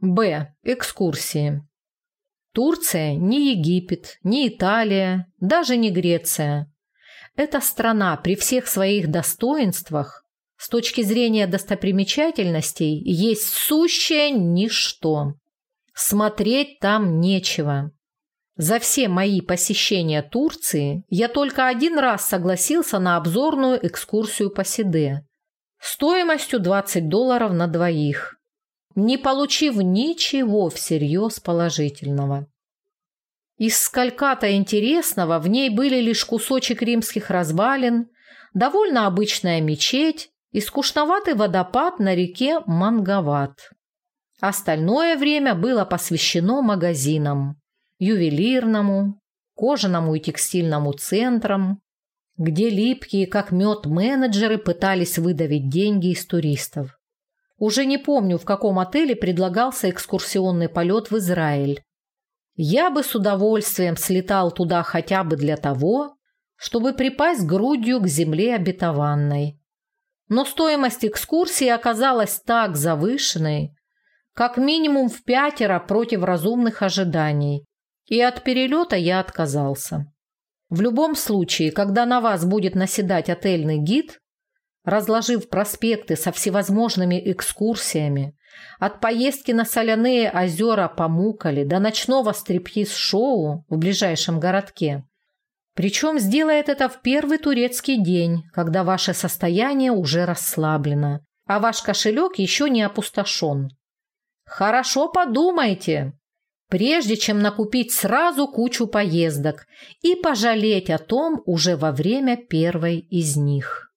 Б. Экскурсии. Турция не Египет, не Италия, даже не Греция. Эта страна при всех своих достоинствах с точки зрения достопримечательностей есть сущее ничто. Смотреть там нечего. За все мои посещения Турции я только один раз согласился на обзорную экскурсию по Сиде стоимостью 20 долларов на двоих, не получив ничего всерьез положительного. Из сколько-то интересного в ней были лишь кусочек римских развалин, довольно обычная мечеть и скучноватый водопад на реке Мангават. Остальное время было посвящено магазинам, ювелирному, кожаному и текстильному центрам, где липкие, как мед, менеджеры пытались выдавить деньги из туристов. Уже не помню, в каком отеле предлагался экскурсионный полет в Израиль. Я бы с удовольствием слетал туда хотя бы для того, чтобы припасть грудью к земле обетованной. Но стоимость экскурсии оказалась так завышенной, как минимум в пятеро против разумных ожиданий, и от перелета я отказался. В любом случае, когда на вас будет наседать отельный гид, разложив проспекты со всевозможными экскурсиями, от поездки на соляные озера Памукали до ночного стриптиз-шоу в ближайшем городке, причем сделает это в первый турецкий день, когда ваше состояние уже расслаблено, а ваш кошелек еще не опустошен. Хорошо подумайте, прежде чем накупить сразу кучу поездок и пожалеть о том уже во время первой из них.